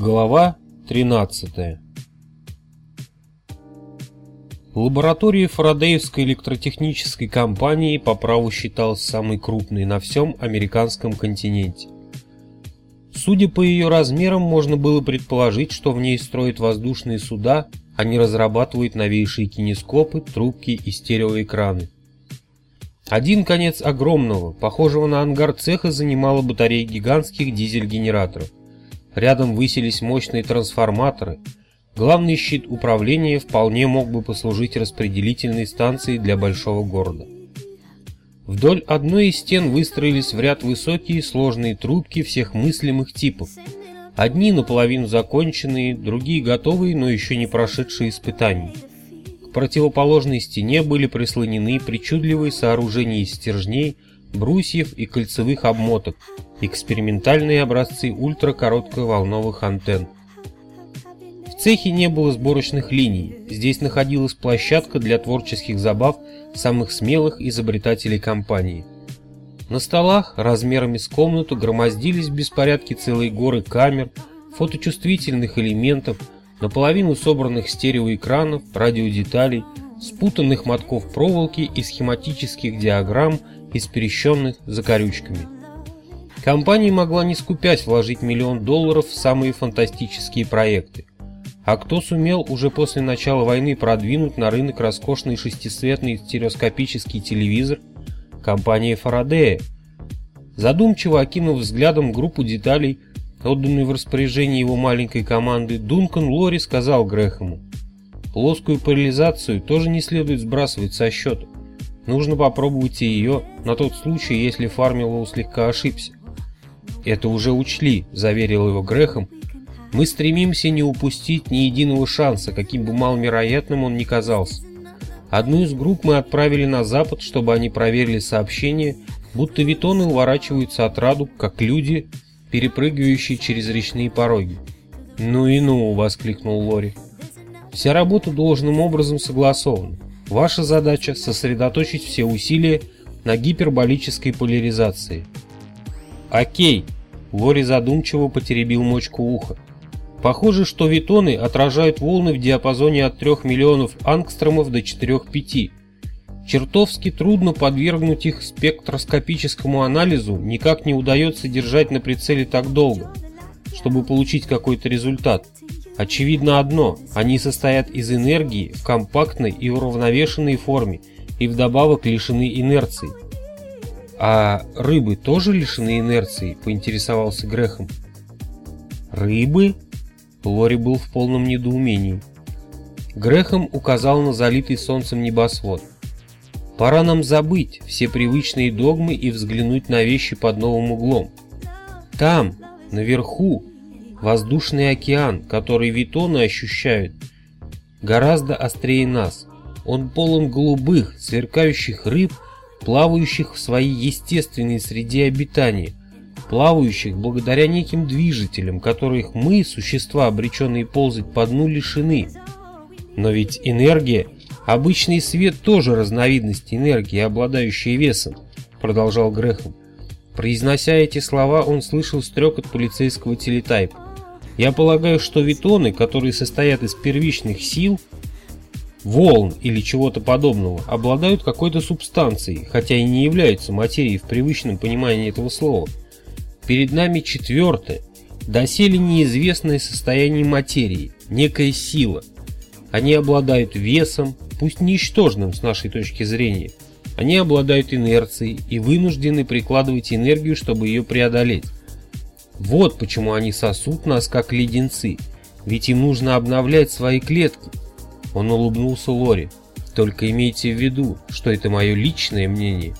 Глава 13 Лаборатория Фарадеевской электротехнической компании по праву считалась самой крупной на всем американском континенте. Судя по ее размерам, можно было предположить, что в ней строят воздушные суда, а не разрабатывают новейшие кинескопы, трубки и стереоэкраны. Один конец огромного, похожего на ангар цеха, занимала батарея гигантских дизель-генераторов. Рядом высились мощные трансформаторы. Главный щит управления вполне мог бы послужить распределительной станцией для большого города. Вдоль одной из стен выстроились в ряд высокие сложные трубки всех мыслимых типов. Одни наполовину законченные, другие готовые, но еще не прошедшие испытаний. К противоположной стене были прислонены причудливые сооружения из стержней, брусьев и кольцевых обмоток, экспериментальные образцы ультракоротковолновых антенн. В цехе не было сборочных линий, здесь находилась площадка для творческих забав самых смелых изобретателей компании. На столах размерами с комнату громоздились в беспорядке целые горы камер, фоточувствительных элементов, наполовину собранных стереоэкранов, радиодеталей, спутанных мотков проволоки и схематических диаграмм, исперещенных закорючками. Компания могла не скупясь вложить миллион долларов в самые фантастические проекты. А кто сумел уже после начала войны продвинуть на рынок роскошный шестицветный стереоскопический телевизор? Компания Фарадея. Задумчиво окинув взглядом группу деталей, отданную в распоряжение его маленькой команды, Дункан Лори сказал Грэхэму, «Плоскую парализацию тоже не следует сбрасывать со счета. Нужно попробовать и ее, на тот случай, если Фармилоу слегка ошибся. «Это уже учли», — заверил его Грехом. «Мы стремимся не упустить ни единого шанса, каким бы маловероятным он ни казался. Одну из групп мы отправили на запад, чтобы они проверили сообщение, будто витоны уворачиваются от раду, как люди, перепрыгивающие через речные пороги. «Ну и ну!» — воскликнул Лори. «Вся работа должным образом согласована. Ваша задача — сосредоточить все усилия на гиперболической поляризации». «Окей», — Лори задумчиво потеребил мочку уха. «Похоже, что витоны отражают волны в диапазоне от 3 миллионов ангстромов до 4-5. Чертовски трудно подвергнуть их спектроскопическому анализу, никак не удается держать на прицеле так долго, чтобы получить какой-то результат. Очевидно одно, они состоят из энергии в компактной и уравновешенной форме и вдобавок лишены инерции. «А рыбы тоже лишены инерции?» — поинтересовался Грехом. «Рыбы?» Лори был в полном недоумении. Грехом указал на залитый солнцем небосвод. «Пора нам забыть все привычные догмы и взглянуть на вещи под новым углом. Там, наверху, воздушный океан, который витоны ощущают, гораздо острее нас. Он полон голубых, сверкающих рыб, плавающих в своей естественной среде обитания, плавающих благодаря неким движителям, которых мы, существа, обреченные ползать по дну, лишены. Но ведь энергия, обычный свет тоже разновидность энергии, обладающая весом, продолжал Грехом. Произнося эти слова, он слышал стрекот полицейского телетайпа. Я полагаю, что витоны, которые состоят из первичных сил, волн или чего-то подобного обладают какой-то субстанцией, хотя и не являются материей в привычном понимании этого слова. Перед нами четвертое, доселе неизвестное состояние материи, некая сила. Они обладают весом, пусть ничтожным с нашей точки зрения. Они обладают инерцией и вынуждены прикладывать энергию, чтобы ее преодолеть. Вот почему они сосут нас как леденцы, ведь им нужно обновлять свои клетки, он улыбнулся Лори. «Только имейте в виду, что это мое личное мнение».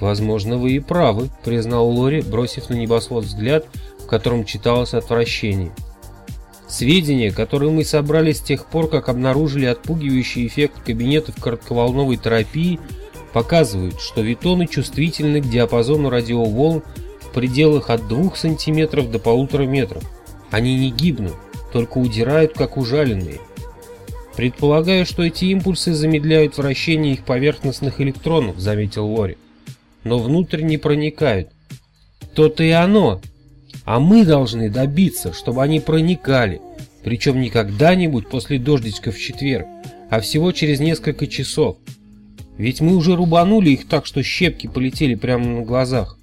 «Возможно, вы и правы», — признал Лори, бросив на небосвод взгляд, в котором читалось отвращение. «Сведения, которые мы собрали с тех пор, как обнаружили отпугивающий эффект кабинетов коротковолновой терапии, показывают, что витоны чувствительны к диапазону радиоволн в пределах от 2 см до полутора метров. Они не гибнут, только удирают, как ужаленные». «Предполагаю, что эти импульсы замедляют вращение их поверхностных электронов», — заметил Лори. «Но внутрь не проникают». «То-то и оно!» А мы должны добиться, чтобы они проникали, причем не когда-нибудь после дождичка в четверг, а всего через несколько часов. Ведь мы уже рубанули их так, что щепки полетели прямо на глазах.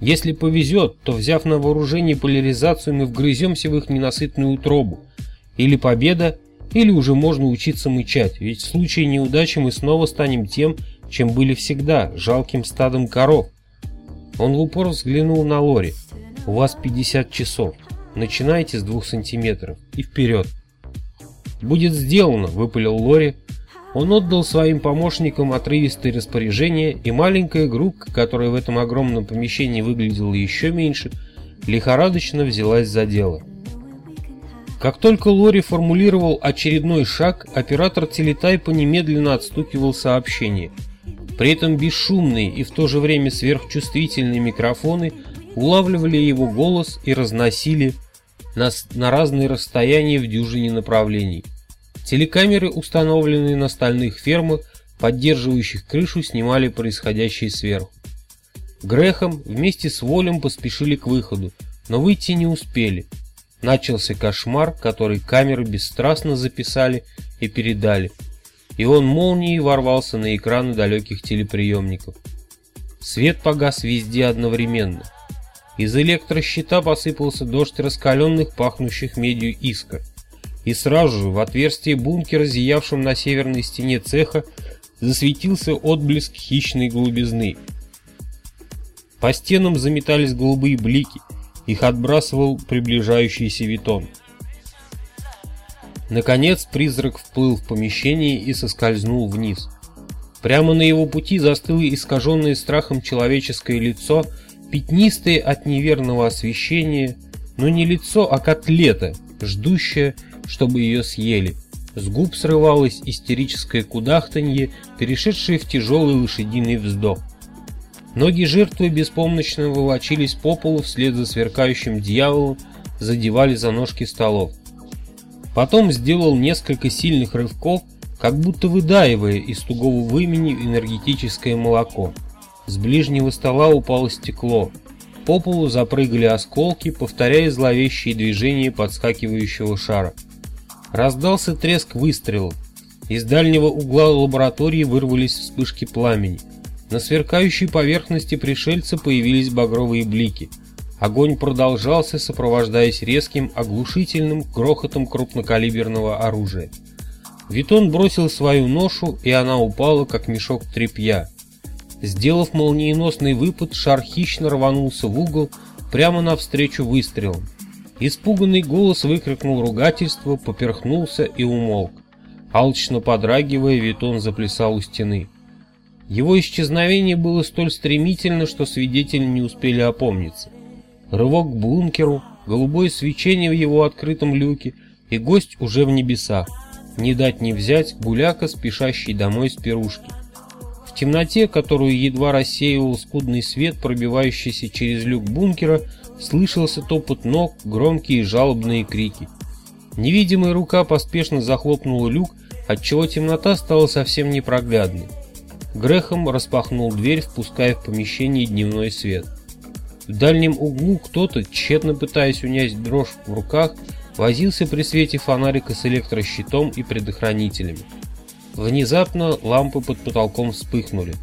Если повезет, то взяв на вооружение поляризацию, мы вгрыземся в их ненасытную утробу. Или победа, или уже можно учиться мычать, ведь в случае неудачи мы снова станем тем, чем были всегда, жалким стадом коров. Он в упор взглянул на Лори. «У вас 50 часов. Начинайте с двух сантиметров и вперед». «Будет сделано», — выпалил Лори. Он отдал своим помощникам отрывистые распоряжения, и маленькая группка, которая в этом огромном помещении выглядела еще меньше, лихорадочно взялась за дело. Как только Лори формулировал очередной шаг, оператор телетайпа немедленно отстукивал сообщение. При этом бесшумные и в то же время сверхчувствительные микрофоны улавливали его голос и разносили на, на разные расстояния в дюжине направлений. Телекамеры, установленные на стальных фермах, поддерживающих крышу, снимали происходящее сверху. Грехом вместе с Волем поспешили к выходу, но выйти не успели. Начался кошмар, который камеры бесстрастно записали и передали, и он молнией ворвался на экраны далеких телеприемников. Свет погас везде одновременно. Из электрощита посыпался дождь раскаленных, пахнущих медью искр. И сразу же в отверстии бункера, зиявшем на северной стене цеха, засветился отблеск хищной голубизны. По стенам заметались голубые блики, их отбрасывал приближающийся витон. Наконец призрак вплыл в помещение и соскользнул вниз. Прямо на его пути застыло искаженное страхом человеческое лицо, пятнистое от неверного освещения, но не лицо, а котлета, ждущая, чтобы ее съели. С губ срывалось истерическое кудахтанье, перешедшее в тяжелый лошадиный вздох. Ноги жертвы беспомощно волочились по полу вслед за сверкающим дьяволом, задевали за ножки столов. Потом сделал несколько сильных рывков, как будто выдаивая из тугого вымени энергетическое молоко. С ближнего стола упало стекло. По полу запрыгали осколки, повторяя зловещие движения подскакивающего шара. Раздался треск выстрелов. Из дальнего угла лаборатории вырвались вспышки пламени. На сверкающей поверхности пришельца появились багровые блики – Огонь продолжался, сопровождаясь резким, оглушительным грохотом крупнокалиберного оружия. Витон бросил свою ношу, и она упала, как мешок тряпья. Сделав молниеносный выпад, шар хищно рванулся в угол, прямо навстречу выстрелам. Испуганный голос выкрикнул ругательство, поперхнулся и умолк. Алчно подрагивая, Витон заплясал у стены. Его исчезновение было столь стремительно, что свидетели не успели опомниться рывок к бункеру, голубое свечение в его открытом люке, и гость уже в небесах. Не дать не взять гуляка, спешащий домой с пирушки. В темноте, которую едва рассеивал скудный свет, пробивающийся через люк бункера, слышался топот ног, громкие жалобные крики. Невидимая рука поспешно захлопнула люк, отчего темнота стала совсем непроглядной. Грехом распахнул дверь, впуская в помещение дневной свет. В дальнем углу кто-то, тщетно пытаясь унять дрожь в руках, возился при свете фонарика с электрощитом и предохранителями. Внезапно лампы под потолком вспыхнули.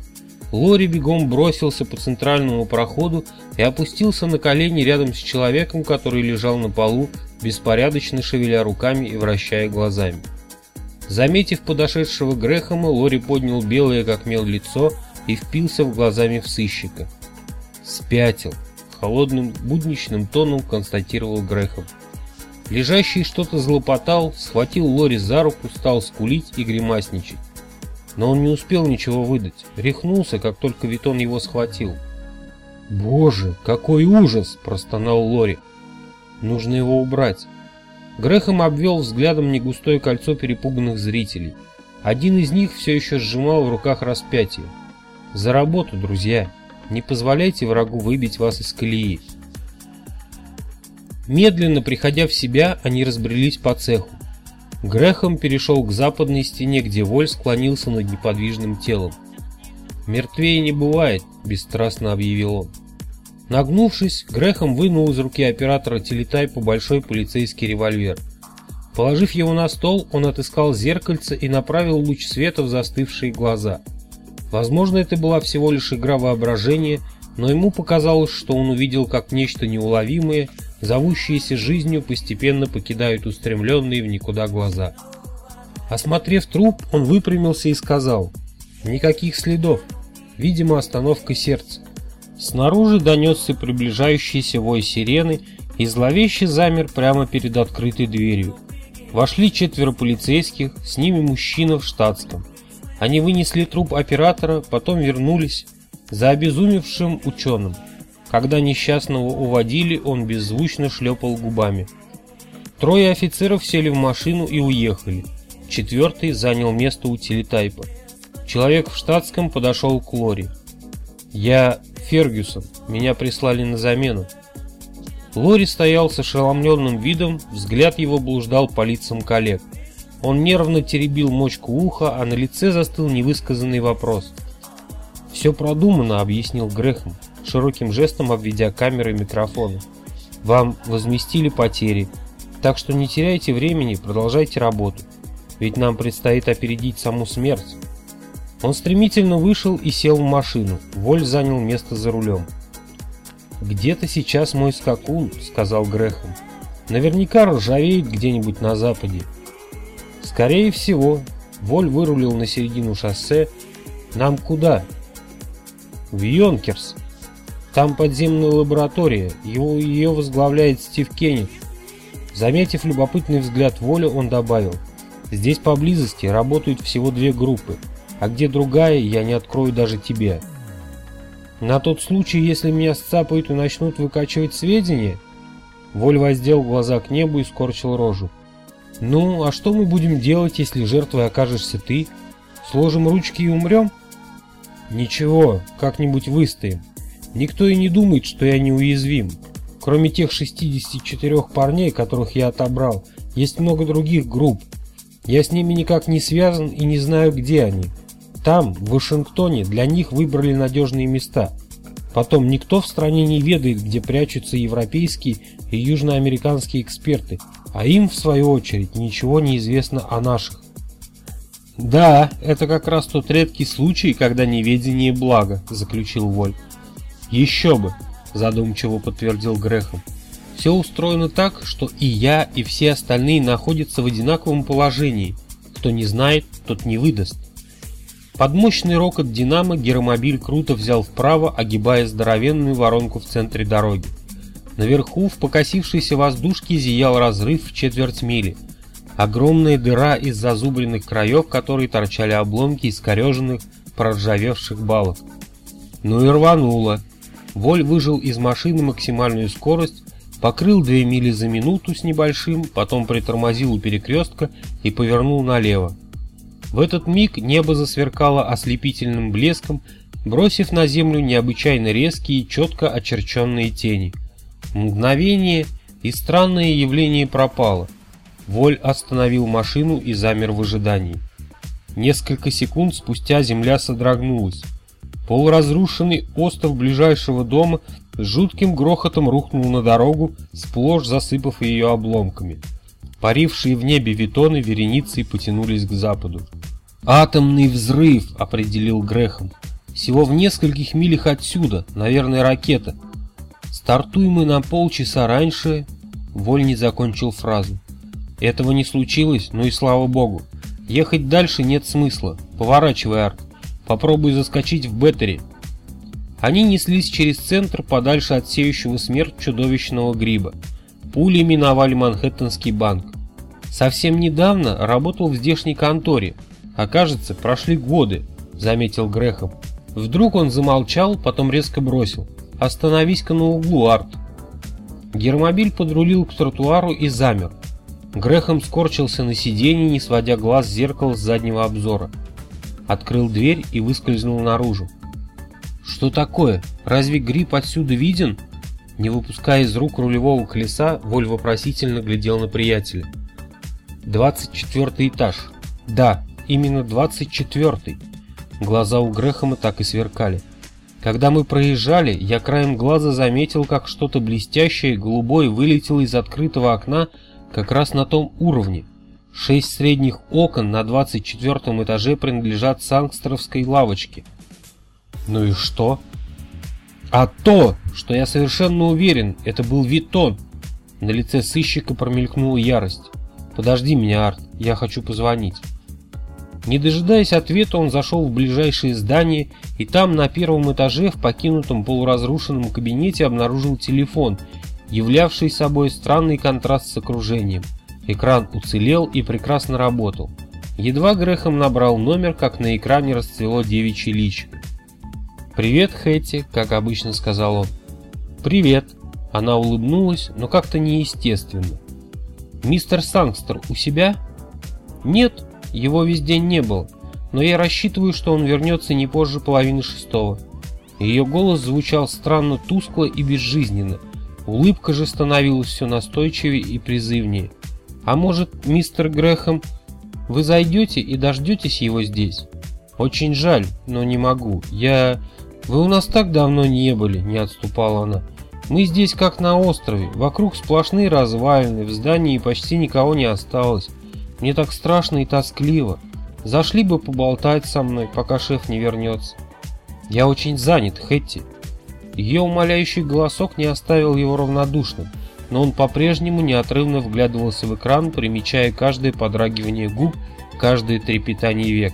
Лори бегом бросился по центральному проходу и опустился на колени рядом с человеком, который лежал на полу, беспорядочно шевеля руками и вращая глазами. Заметив подошедшего Грехома, Лори поднял белое как мел лицо и впился в глазами в сыщика. Спятил холодным будничным тоном констатировал Грехом. Лежащий что-то злопотал, схватил Лори за руку, стал скулить и гримасничать. Но он не успел ничего выдать, рехнулся, как только Витон его схватил. «Боже, какой ужас!» – простонал Лори. «Нужно его убрать». Грехом обвел взглядом негустое кольцо перепуганных зрителей. Один из них все еще сжимал в руках распятие. «За работу, друзья!» Не позволяйте врагу выбить вас из колеи. Медленно приходя в себя, они разбрелись по цеху. Грехом перешел к западной стене, где Воль склонился над неподвижным телом. «Мертвее не бывает», — бесстрастно объявил он. Нагнувшись, Грехом вынул из руки оператора телетайпа большой полицейский револьвер. Положив его на стол, он отыскал зеркальце и направил луч света в застывшие глаза. Возможно, это была всего лишь игра воображения, но ему показалось, что он увидел, как нечто неуловимое, зовущееся жизнью, постепенно покидают устремленные в никуда глаза. Осмотрев труп, он выпрямился и сказал, «Никаких следов, видимо, остановка сердца». Снаружи донесся приближающийся вой сирены, и зловеще замер прямо перед открытой дверью. Вошли четверо полицейских, с ними мужчина в штатском. Они вынесли труп оператора, потом вернулись за обезумевшим ученым. Когда несчастного уводили, он беззвучно шлепал губами. Трое офицеров сели в машину и уехали. Четвертый занял место у телетайпа. Человек в штатском подошел к Лори. «Я Фергюсон. Меня прислали на замену». Лори стоял с ошеломленным видом, взгляд его блуждал по лицам коллег. Он нервно теребил мочку уха, а на лице застыл невысказанный вопрос. «Все продумано», — объяснил Грехом, широким жестом обведя камеры и микрофоны. «Вам возместили потери, так что не теряйте времени, продолжайте работу, ведь нам предстоит опередить саму смерть». Он стремительно вышел и сел в машину, Воль занял место за рулем. «Где-то сейчас мой скакун», — сказал Грехом. «Наверняка ржавеет где-нибудь на западе». «Скорее всего». Воль вырулил на середину шоссе. «Нам куда?» «В Йонкерс. Там подземная лаборатория. Его, ее возглавляет Стив Кеннет». Заметив любопытный взгляд Воля, он добавил. «Здесь поблизости работают всего две группы, а где другая, я не открою даже тебе». На тот случай, если меня сцапают и начнут выкачивать сведения? Воль воздел глаза к небу и скорчил рожу. Ну, а что мы будем делать, если жертвой окажешься ты? Сложим ручки и умрем? Ничего, как-нибудь выстоим. Никто и не думает, что я неуязвим. Кроме тех 64 парней, которых я отобрал, есть много других групп. Я с ними никак не связан и не знаю, где они. Там, в Вашингтоне, для них выбрали надежные места. Потом, никто в стране не ведает, где прячутся европейские и южноамериканские эксперты, а им, в свою очередь, ничего не известно о наших. «Да, это как раз тот редкий случай, когда неведение благо», — заключил Воль. «Еще бы», — задумчиво подтвердил Грехом. «Все устроено так, что и я, и все остальные находятся в одинаковом положении. Кто не знает, тот не выдаст». Под мощный рокот «Динамо» гиромобиль круто взял вправо, огибая здоровенную воронку в центре дороги. Наверху в покосившейся воздушке зиял разрыв в четверть мили. Огромная дыра из зазубренных краев, которые торчали обломки искореженных, проржавевших балок. Ну и рвануло. Воль выжил из машины максимальную скорость, покрыл две мили за минуту с небольшим, потом притормозил у перекрестка и повернул налево. В этот миг небо засверкало ослепительным блеском, бросив на землю необычайно резкие, четко очерченные тени. Мгновение, и странное явление пропало. Воль остановил машину и замер в ожидании. Несколько секунд спустя земля содрогнулась. Полуразрушенный остров ближайшего дома с жутким грохотом рухнул на дорогу, сплошь засыпав ее обломками. Парившие в небе витоны вереницей потянулись к западу. «Атомный взрыв», — определил Грехом. «Всего в нескольких милях отсюда, наверное, ракета. Стартуем мы на полчаса раньше...» Воль не закончил фразу. «Этого не случилось, ну и слава богу. Ехать дальше нет смысла. Поворачивай, Арк. Попробуй заскочить в Беттери». Они неслись через центр подальше от сеющего смерть чудовищного гриба. Пули миновали Манхэттенский банк. Совсем недавно работал в здешней конторе, Окажется, прошли годы, заметил Грехом. Вдруг он замолчал, потом резко бросил. Остановись-ка на углу, Арт. Гермобиль подрулил к тротуару и замер. Грехом скорчился на сиденье, не сводя глаз с зеркала с заднего обзора. Открыл дверь и выскользнул наружу. «Что такое? Разве гриб отсюда виден?» Не выпуская из рук рулевого колеса, Воль вопросительно глядел на приятеля. «Двадцать четвертый этаж. Да, Именно 24-й. Глаза у Грэхэма так и сверкали. Когда мы проезжали, я краем глаза заметил, как что-то блестящее голубое вылетело из открытого окна как раз на том уровне. Шесть средних окон на 24 этаже принадлежат сангстровской лавочке. Ну и что? А то, что я совершенно уверен, это был Витон. На лице сыщика промелькнула ярость. Подожди меня, Арт, я хочу позвонить. Не дожидаясь ответа, он зашел в ближайшее здание и там на первом этаже в покинутом полуразрушенном кабинете обнаружил телефон, являвший собой странный контраст с окружением. Экран уцелел и прекрасно работал. Едва Грехом набрал номер, как на экране расцвело девичье личико. «Привет, Хэти», — как обычно сказал он. «Привет». Она улыбнулась, но как-то неестественно. «Мистер Сангстер у себя?» «Нет, его весь день не было, но я рассчитываю, что он вернется не позже половины шестого». Ее голос звучал странно тускло и безжизненно, улыбка же становилась все настойчивее и призывнее. «А может, мистер Грэхэм, вы зайдете и дождетесь его здесь?» «Очень жаль, но не могу. Я...» «Вы у нас так давно не были», — не отступала она. «Мы здесь как на острове, вокруг сплошные развалины, в здании почти никого не осталось. Мне так страшно и тоскливо. Зашли бы поболтать со мной, пока шеф не вернется. Я очень занят, Хэтти». Ее умоляющий голосок не оставил его равнодушным, но он по-прежнему неотрывно вглядывался в экран, примечая каждое подрагивание губ, каждое трепетание век.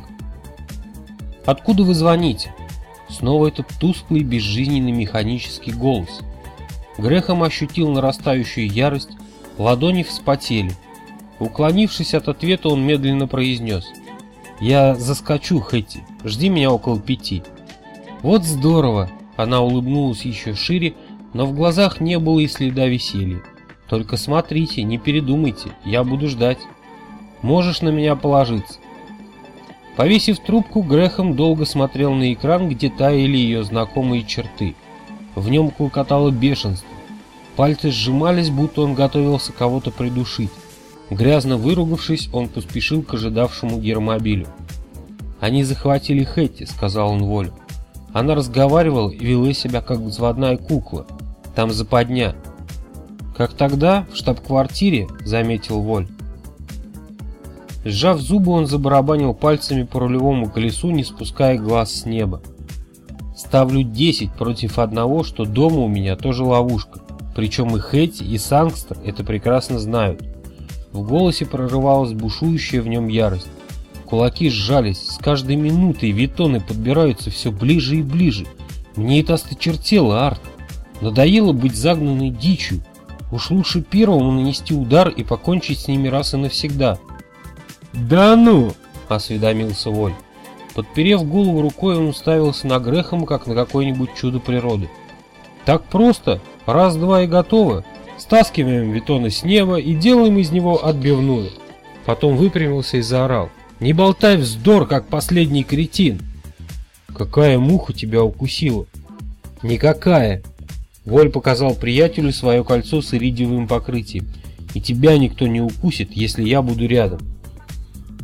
«Откуда вы звоните?» Снова этот тусклый, безжизненный механический голос. Грехом ощутил нарастающую ярость, ладони вспотели. Уклонившись от ответа, он медленно произнес. «Я заскочу, Хэти, жди меня около пяти». «Вот здорово!» Она улыбнулась еще шире, но в глазах не было и следа веселья. «Только смотрите, не передумайте, я буду ждать. Можешь на меня положиться». Повесив трубку, Грехом долго смотрел на экран, где таяли ее знакомые черты. В нем клокотало бешенство. Пальцы сжимались, будто он готовился кого-то придушить. Грязно выругавшись, он поспешил к ожидавшему гермобилю. «Они захватили Хэтти», — сказал он Волю. Она разговаривала и вела себя как взводная кукла. Там западня. «Как тогда, в штаб-квартире», — заметил Воль. Сжав зубы, он забарабанил пальцами по рулевому колесу, не спуская глаз с неба. Ставлю 10 против одного, что дома у меня тоже ловушка. Причем и Хэтти, и Сангстер это прекрасно знают. В голосе прорывалась бушующая в нем ярость. Кулаки сжались, с каждой минутой витоны подбираются все ближе и ближе. Мне это осточертело, Арт. Надоело быть загнанной дичью. Уж лучше первому нанести удар и покончить с ними раз и навсегда. «Да ну!» – осведомился Воль. Подперев голову рукой, он уставился на Грехом, как на какое-нибудь чудо природы. «Так просто, раз-два и готово. Стаскиваем Витона с неба и делаем из него отбивную». Потом выпрямился и заорал. «Не болтай вздор, как последний кретин!» «Какая муха тебя укусила?» «Никакая!» Воль показал приятелю свое кольцо с иридиевым покрытием. «И тебя никто не укусит, если я буду рядом».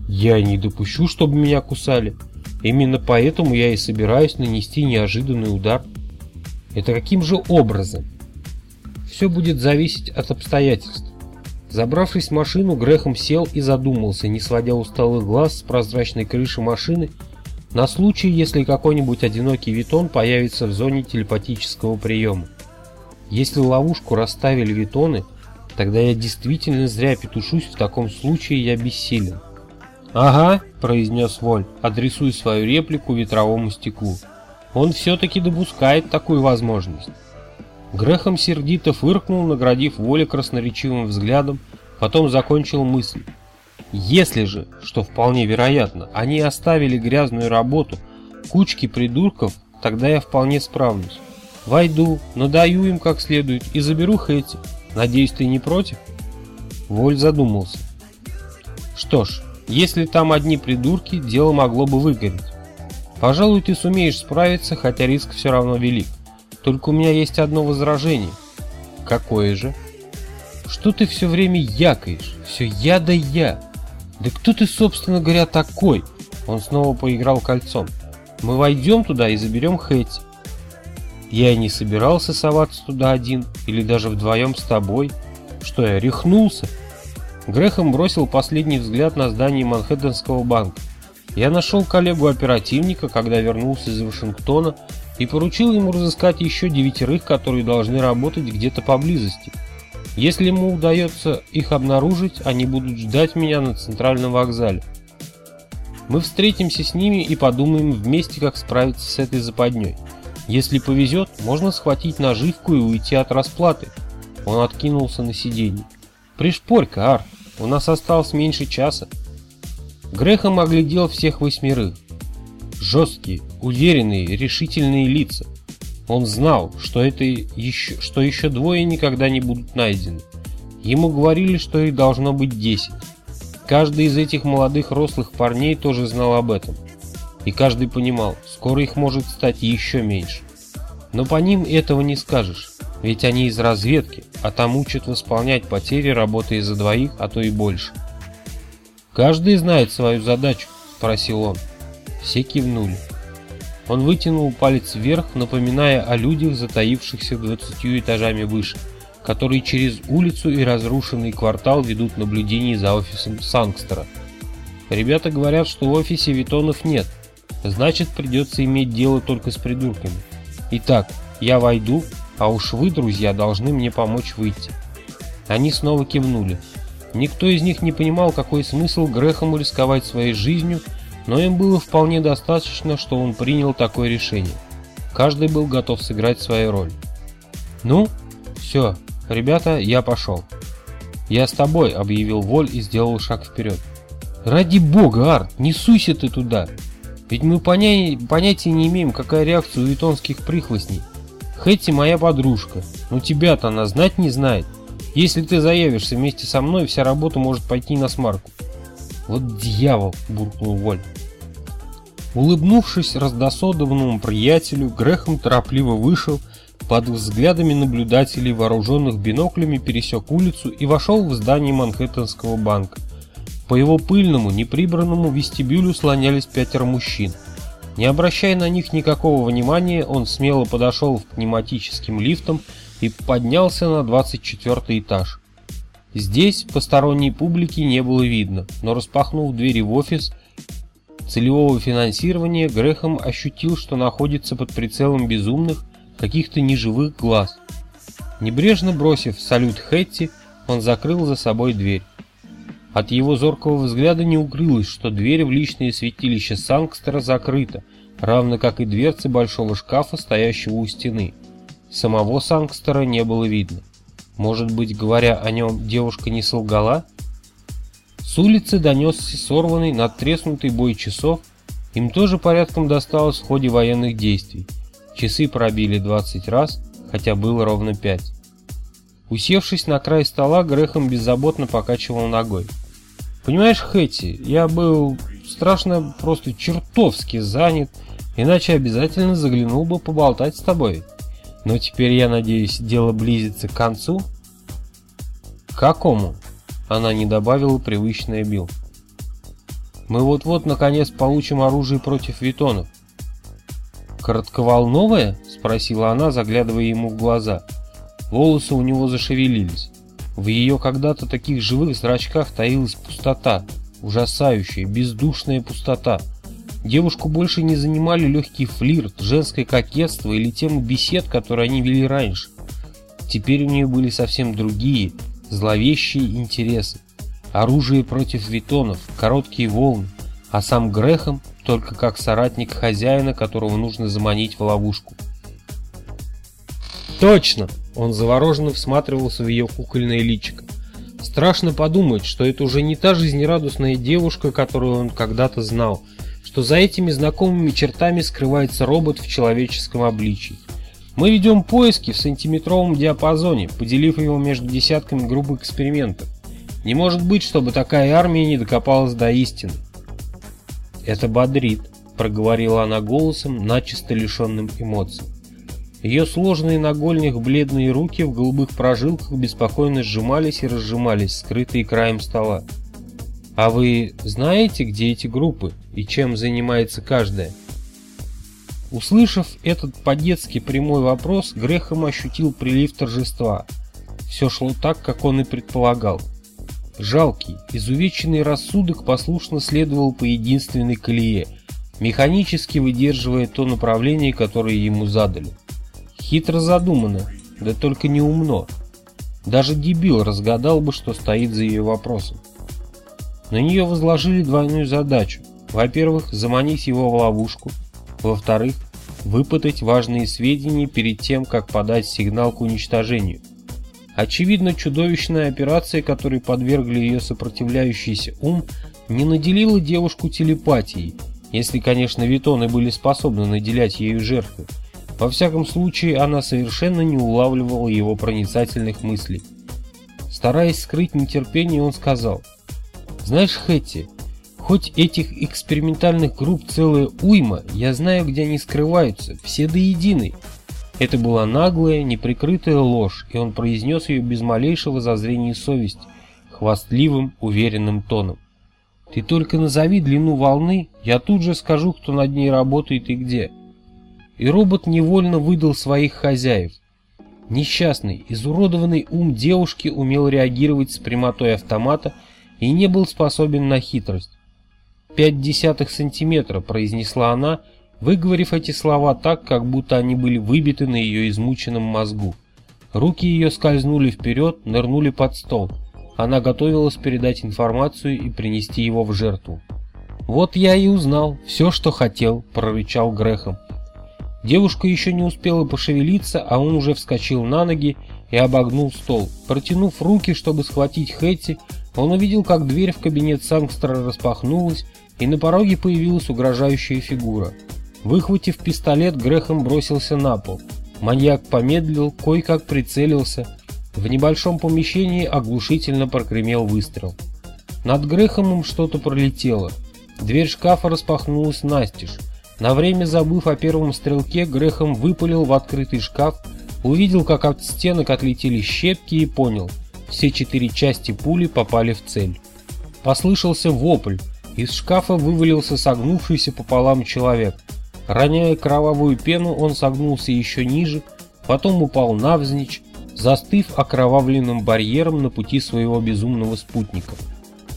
Я не допущу, чтобы меня кусали. Именно поэтому я и собираюсь нанести неожиданный удар. Это каким же образом? Все будет зависеть от обстоятельств. Забравшись в машину, Грехом сел и задумался, не сводя усталых глаз с прозрачной крыши машины, на случай, если какой-нибудь одинокий витон появится в зоне телепатического приема. Если ловушку расставили витоны, тогда я действительно зря петушусь, в таком случае я бессилен. «Ага», — произнес Воль, адресуя свою реплику ветровому стеклу. «Он все-таки допускает такую возможность». Грехом сердито фыркнул, наградив Воля красноречивым взглядом, потом закончил мысль. «Если же, что вполне вероятно, они оставили грязную работу, кучки придурков, тогда я вполне справлюсь. Войду, надаю им как следует и заберу Хэти. Надеюсь, ты не против?» Воль задумался. «Что ж, если там одни придурки, дело могло бы выгореть. Пожалуй, ты сумеешь справиться, хотя риск все равно велик. Только у меня есть одно возражение. Какое же? Что ты все время якаешь? Все я да я. Да кто ты, собственно говоря, такой? Он снова поиграл кольцом. Мы войдем туда и заберем Хэти. Я и не собирался соваться туда один, или даже вдвоем с тобой. Что я, рехнулся? Грехом бросил последний взгляд на здание Манхэттенского банка. Я нашел коллегу-оперативника, когда вернулся из Вашингтона, и поручил ему разыскать еще девятерых, которые должны работать где-то поблизости. Если ему удается их обнаружить, они будут ждать меня на центральном вокзале. Мы встретимся с ними и подумаем вместе, как справиться с этой западней. Если повезет, можно схватить наживку и уйти от расплаты. Он откинулся на сиденье. Пришпорь-ка, Ар, у нас осталось меньше часа. Грехом оглядел всех восьмерых. Жесткие, уверенные, решительные лица. Он знал, что, это еще, что еще двое никогда не будут найдены. Ему говорили, что их должно быть десять. Каждый из этих молодых рослых парней тоже знал об этом. И каждый понимал, скоро их может стать еще меньше. Но по ним этого не скажешь, ведь они из разведки, а там учат восполнять потери, работая за двоих, а то и больше. «Каждый знает свою задачу?» – спросил он. Все кивнули. Он вытянул палец вверх, напоминая о людях, затаившихся двадцатью этажами выше, которые через улицу и разрушенный квартал ведут наблюдение за офисом Сангстера. Ребята говорят, что в офисе Витонов нет, значит придется иметь дело только с придурками. Итак, я войду, а уж вы, друзья, должны мне помочь выйти. Они снова кивнули. Никто из них не понимал, какой смысл Грехому рисковать своей жизнью, но им было вполне достаточно, что он принял такое решение. Каждый был готов сыграть свою роль. «Ну, все, ребята, я пошел». «Я с тобой», — объявил Воль и сделал шаг вперед. «Ради бога, Арт, не суйся ты туда! Ведь мы поня... понятия не имеем, какая реакция у итонских прихвостней. Хэтти моя подружка, но тебя-то она знать не знает. Если ты заявишься вместе со мной, вся работа может пойти на смарку. «Вот дьявол!» – буркнул Воль. Улыбнувшись раздосодованному приятелю, Грехом торопливо вышел, под взглядами наблюдателей, вооруженных биноклями, пересек улицу и вошел в здание Манхэттенского банка. По его пыльному, неприбранному вестибюлю слонялись пятеро мужчин. Не обращая на них никакого внимания, он смело подошел к пневматическим лифтам и поднялся на 24 этаж. Здесь посторонней публики не было видно, но распахнув двери в офис целевого финансирования, Грехом ощутил, что находится под прицелом безумных, каких-то неживых глаз. Небрежно бросив салют Хэтти, он закрыл за собой дверь. От его зоркого взгляда не укрылось, что дверь в личное святилище Сангстера закрыта, равно как и дверцы большого шкафа, стоящего у стены. Самого Сангстера не было видно. Может быть, говоря о нем, девушка не солгала? С улицы донесся сорванный, надтреснутый бой часов. Им тоже порядком досталось в ходе военных действий. Часы пробили 20 раз, хотя было ровно 5. Усевшись на край стола, Грехом беззаботно покачивал ногой. «Понимаешь, Хэти, я был страшно просто чертовски занят, иначе обязательно заглянул бы поболтать с тобой». Но теперь, я надеюсь, дело близится к концу? К какому? Она не добавила привычное бил. Мы вот-вот наконец получим оружие против витонов. «Коротковолновое?» — спросила она, заглядывая ему в глаза. Волосы у него зашевелились. В ее когда-то таких живых зрачках таилась пустота, ужасающая, бездушная пустота — Девушку больше не занимали легкий флирт, женское кокетство или темы бесед, которые они вели раньше. Теперь у нее были совсем другие, зловещие интересы. Оружие против витонов, короткие волны, а сам Грехом только как соратник хозяина, которого нужно заманить в ловушку. Точно! Он завороженно всматривался в ее кукольное личико. Страшно подумать, что это уже не та жизнерадостная девушка, которую он когда-то знал – что за этими знакомыми чертами скрывается робот в человеческом обличии. Мы ведем поиски в сантиметровом диапазоне, поделив его между десятками грубых экспериментов. Не может быть, чтобы такая армия не докопалась до истины. Это бодрит, проговорила она голосом, начисто лишенным эмоций. Ее сложные на гольнях бледные руки в голубых прожилках беспокойно сжимались и разжимались, скрытые краем стола. А вы знаете, где эти группы и чем занимается каждая? Услышав этот по-детски прямой вопрос, Грехом ощутил прилив торжества. Все шло так, как он и предполагал. Жалкий, изувеченный рассудок послушно следовал по единственной колее, механически выдерживая то направление, которое ему задали. Хитро задумано, да только не умно. Даже дебил разгадал бы, что стоит за ее вопросом. На нее возложили двойную задачу. Во-первых, заманить его в ловушку. Во-вторых, выпытать важные сведения перед тем, как подать сигнал к уничтожению. Очевидно, чудовищная операция, которой подвергли ее сопротивляющийся ум, не наделила девушку телепатией, если, конечно, витоны были способны наделять ею жертвы. Во всяком случае, она совершенно не улавливала его проницательных мыслей. Стараясь скрыть нетерпение, он сказал, «Знаешь, Хэтти, хоть этих экспериментальных групп целая уйма, я знаю, где они скрываются, все до единой». Это была наглая, неприкрытая ложь, и он произнес ее без малейшего зазрения совести, хвастливым, уверенным тоном. «Ты только назови длину волны, я тут же скажу, кто над ней работает и где» и робот невольно выдал своих хозяев. Несчастный, изуродованный ум девушки умел реагировать с прямотой автомата и не был способен на хитрость. «Пять десятых сантиметра», — произнесла она, выговорив эти слова так, как будто они были выбиты на ее измученном мозгу. Руки ее скользнули вперед, нырнули под стол. Она готовилась передать информацию и принести его в жертву. «Вот я и узнал все, что хотел», — прорычал Грехом. Девушка еще не успела пошевелиться, а он уже вскочил на ноги и обогнул стол. Протянув руки, чтобы схватить Хэтти, он увидел, как дверь в кабинет Сангстера распахнулась, и на пороге появилась угрожающая фигура. Выхватив пистолет, Грехом бросился на пол. Маньяк помедлил, кое-как прицелился. В небольшом помещении оглушительно прокремел выстрел. Над Грехомом что-то пролетело. Дверь шкафа распахнулась настежь. На время забыв о первом стрелке, Грехом выпалил в открытый шкаф, увидел, как от стенок отлетели щепки и понял, все четыре части пули попали в цель. Послышался вопль, из шкафа вывалился согнувшийся пополам человек. Роняя кровавую пену, он согнулся еще ниже, потом упал навзничь, застыв окровавленным барьером на пути своего безумного спутника.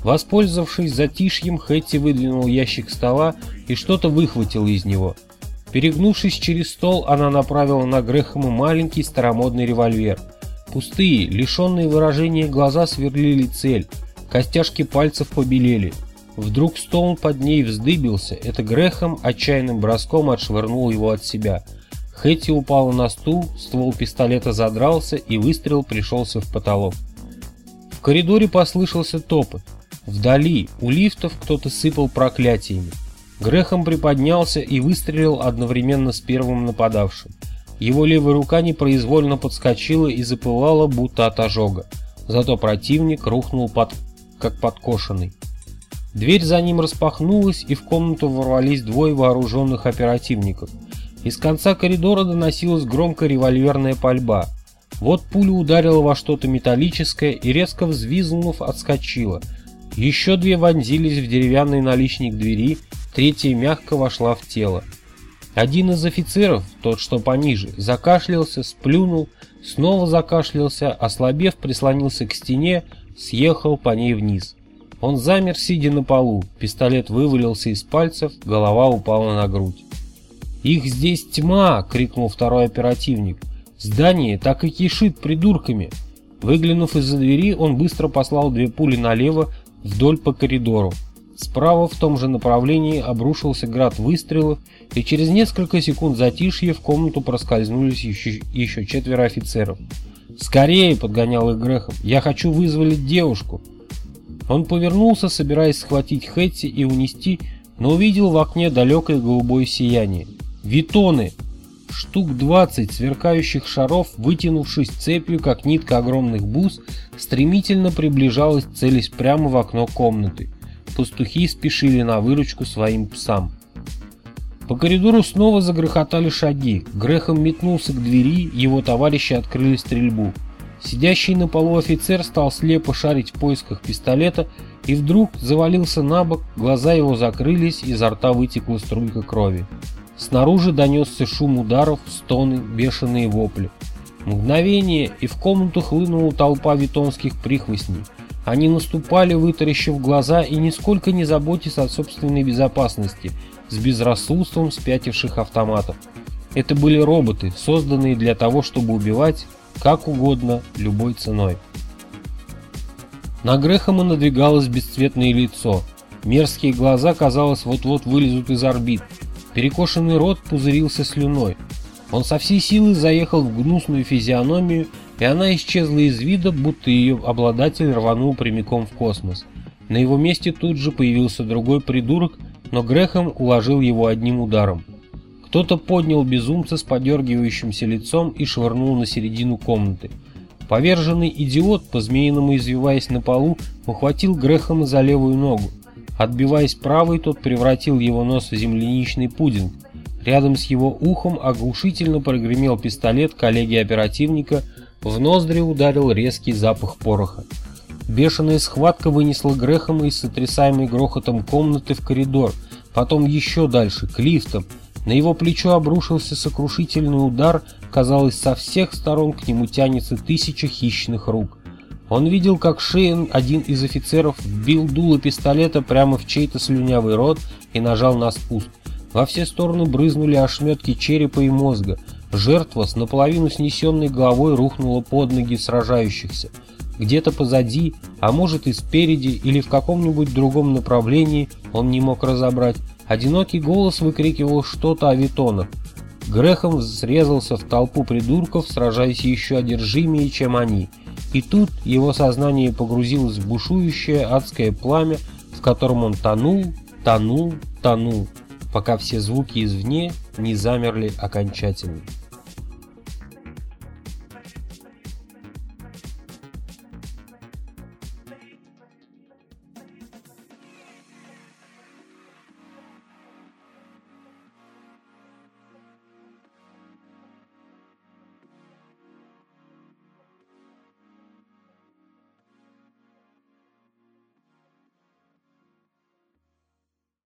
Воспользовавшись затишьем, Хэтти выдвинул ящик стола и что-то выхватила из него. Перегнувшись через стол, она направила на Грэхэма маленький старомодный револьвер. Пустые, лишенные выражения глаза сверлили цель, костяшки пальцев побелели. Вдруг стол под ней вздыбился, это Грэхэм отчаянным броском отшвырнул его от себя. Хэтти упала на стул, ствол пистолета задрался и выстрел пришелся в потолок. В коридоре послышался топот. Вдали, у лифтов кто-то сыпал проклятиями. Грехом приподнялся и выстрелил одновременно с первым нападавшим. Его левая рука непроизвольно подскочила и запылала, будто от ожога. Зато противник рухнул под... как подкошенный. Дверь за ним распахнулась, и в комнату ворвались двое вооруженных оперативников. Из конца коридора доносилась громкая револьверная пальба. Вот пуля ударила во что-то металлическое и, резко взвизгнув, отскочила. Еще две вонзились в деревянный наличник двери, третья мягко вошла в тело. Один из офицеров, тот что пониже, закашлялся, сплюнул, снова закашлялся, ослабев, прислонился к стене, съехал по ней вниз. Он замер, сидя на полу, пистолет вывалился из пальцев, голова упала на грудь. «Их здесь тьма!» — крикнул второй оперативник. «Здание так и кишит придурками!» Выглянув из-за двери, он быстро послал две пули налево вдоль по коридору. Справа в том же направлении обрушился град выстрелов, и через несколько секунд затишья в комнату проскользнулись еще, еще четверо офицеров. «Скорее!» — подгонял их Грехом. «Я хочу вызволить девушку!» Он повернулся, собираясь схватить Хэтти и унести, но увидел в окне далекое голубое сияние. «Витоны!» Штук 20 сверкающих шаров, вытянувшись цепью, как нитка огромных бус, стремительно приближалась, целясь прямо в окно комнаты пастухи спешили на выручку своим псам. По коридору снова загрохотали шаги. Грехом метнулся к двери, его товарищи открыли стрельбу. Сидящий на полу офицер стал слепо шарить в поисках пистолета и вдруг завалился на бок, глаза его закрылись, изо рта вытекла струйка крови. Снаружи донесся шум ударов, стоны, бешеные вопли. Мгновение, и в комнату хлынула толпа витонских прихвостней. Они наступали, вытаращив глаза и нисколько не заботясь о собственной безопасности, с безрассудством спятивших автоматов. Это были роботы, созданные для того, чтобы убивать как угодно, любой ценой. На Грэхэма надвигалось бесцветное лицо. Мерзкие глаза, казалось, вот-вот вылезут из орбит. Перекошенный рот пузырился слюной. Он со всей силы заехал в гнусную физиономию, и она исчезла из вида, будто ее обладатель рванул прямиком в космос. На его месте тут же появился другой придурок, но Грэхэм уложил его одним ударом. Кто-то поднял безумца с подергивающимся лицом и швырнул на середину комнаты. Поверженный идиот, по-змеиному извиваясь на полу, ухватил Грэхэма за левую ногу. Отбиваясь правой, тот превратил его нос в земляничный пудинг. Рядом с его ухом оглушительно прогремел пистолет коллеги-оперативника, в ноздри ударил резкий запах пороха. Бешеная схватка вынесла Грэхэма из сотрясаемой грохотом комнаты в коридор, потом еще дальше, к лифтам, на его плечо обрушился сокрушительный удар, казалось, со всех сторон к нему тянется тысяча хищных рук. Он видел, как Шейн, один из офицеров, вбил дуло пистолета прямо в чей-то слюнявый рот и нажал на спуск. Во все стороны брызнули ошметки черепа и мозга. Жертва с наполовину снесенной головой рухнула под ноги сражающихся. Где-то позади, а может и спереди, или в каком-нибудь другом направлении, он не мог разобрать, Одинокий голос выкрикивал что-то о витонах. Грехом срезался в толпу придурков, сражаясь еще одержимее, чем они. И тут его сознание погрузилось в бушующее адское пламя, в котором он тонул, тонул, тонул, пока все звуки извне не замерли окончательно.